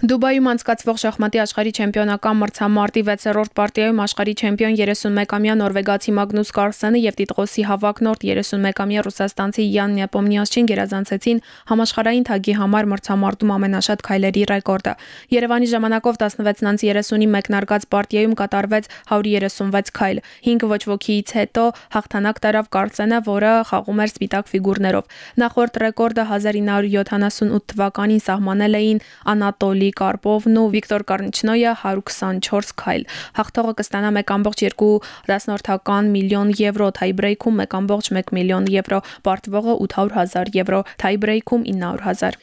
Դուբայում անցկացվող շախմատի աշխարհի չեմպիոնական մրցամարտի 6-րդ պարտիայում աշխարհի չեմպիոն 31-ամյա նորվեգացի Մագնուս Կարլսենը եւ տիտղոսի հավակնորդ 31-ամյա ռուսաստանցի Յան Նեպոմնիասչին գերազանցեցին համաշխարհային թագի համար մրցամարտում ամենաշատ քայլերի ռեկորդը։ Երևանի ժամանակով 16-30-ի մեկնարկած պարտիայում կատարվեց 136 քայլ։ 5 ոչ ոքիից հետո հաղթանակ տարավ Կարլսենը, որը խաղում էր սպիտակ ֆիգուրներով։ Նախորդ ռեկորդը 1978 թվականին սահմանել էին Անատոլի Կարպովն ու Վիկտոր Կարնիչնոյը 124 քայլ։ Հաղթողը կստանա 1.2 միլիոն եվրո, թայբրեյքում 1.1 միլիոն եվրո, պարտվողը 800 հազար եվրո, թայբրեյքում 900 հազար։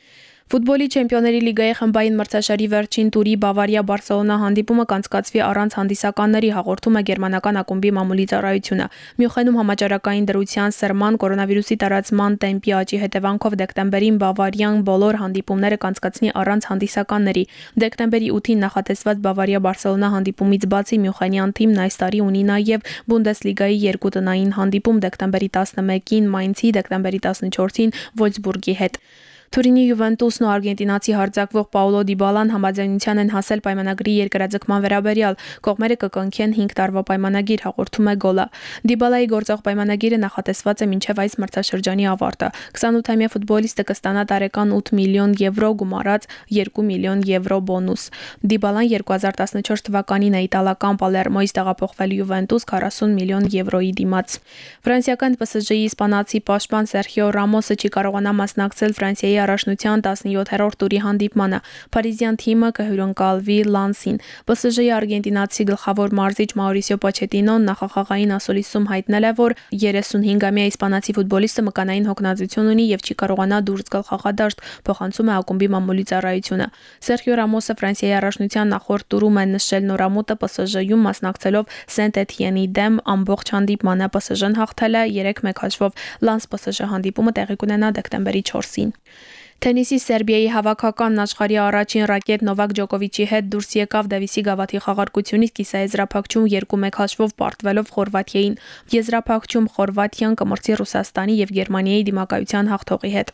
Ֆուտբոլի Չեմպիոնների լիգայի խմբային մրցաշարի վերջին տուրի Բավարիա Բարսելոնա հանդիպումը կանցկացվի առանց հանդիսականների, հաղորդում է գերմանական ակումբի մամուլի ծառայությունը։ Մյունխենում համաճարակային դրության սրման կորոնավիրուսի տարածման տեմպի աճի հետևանքով դեկտեմբերին Բավարիան բոլոր հանդիպումները կանցկացնի առանց հանդիսականների։ Դեկտեմբերի 8-ին նախատեսված Բավարիա Բարսելոնա հանդիպումից բացի Մյունխենյան թիմն այս տարի ունի նաև Բունդեսլիգայի երկու տնային հանդիպում դեկտեմբերի 11-ին Մայնցի, դեկտեմբերի 14-ին Վոլսբուրգի հետ։ Թուրինի Յուվենտուսն ու արգենտինացի հարձակվող Պաուլո Դիբալան համաձայնության են հասել պայմանագրի երկրաձգման վերաբերյալ։ Կողմերը կկնքեն 5 տարվա պայմանագիր, հաղորդում է Գոլա։ Դիբալայի գործող պայմանագիրը նախատեսված է մինչև այս մրցաշրջանի ավարտը։ 28-ամյա ֆուտբոլիստը կստանա տարեկան 8 միլիոն եվրո գումարած 2 միլիոն եվրո բոնուս։ Դիբալան 2014 թվականին է իտալական Պալերմոից տեղափոխվել Յուվենտուս 40 միլիոն եվրոյի դիմաց։ Ֆրանսիական PSG-ի իսպանացի պաշտպան Սերխիո Ռամոսը չի կարողանա մասնակցել Ֆրանսիայի Ֆրանսիայի առաջնության 17-րդ տուրի հանդիպմանը։ Փարիզյան թիմը կհյուրընկալվի Լանսին։ PSG-ի արգենտինացի գլխավոր մարզիչ Մաուրիսիո Պոչետինոն նախախաղային ասուլիսում հայտնել է, որ 35-ամյա իսպանացի ֆուտբոլիստը մկանային հոգնածություն ունի եւ չի կարողանա դուրս գալ խաղադաշտ, փոխանցում է ակումբի մամուլի ծառայությունը։ Սերխիո Ռամոսը Ֆրանսիայի առաջնության նախորդ տուրում է նշել նորամուտը PSG-ում մասնակցելով Սենտ-Էթիենի դեմ ամբողջ հանդիպմանը PSG-ն հաղթել է 3-1 հաշվով։ Լանս PSG հանդիպումը տեղի կունենա դեկտեմբերի 4-ին։ Թենիսի Սերբիայի հավաքականն աշխարհի առաջին ռակետ Նովակ Ջոկովիչի հետ դուրս եկավ Դավիսի գավաթի խաղարկությունից կիսաեզրափակչում 2-1 հաշվով պարտվելով Խորվաթիային։ Եզրափակչում Խորվաթիան կմրցի Ռուսաստանի եւ Գերմանիայի դիմակայության հաղթողի հետ։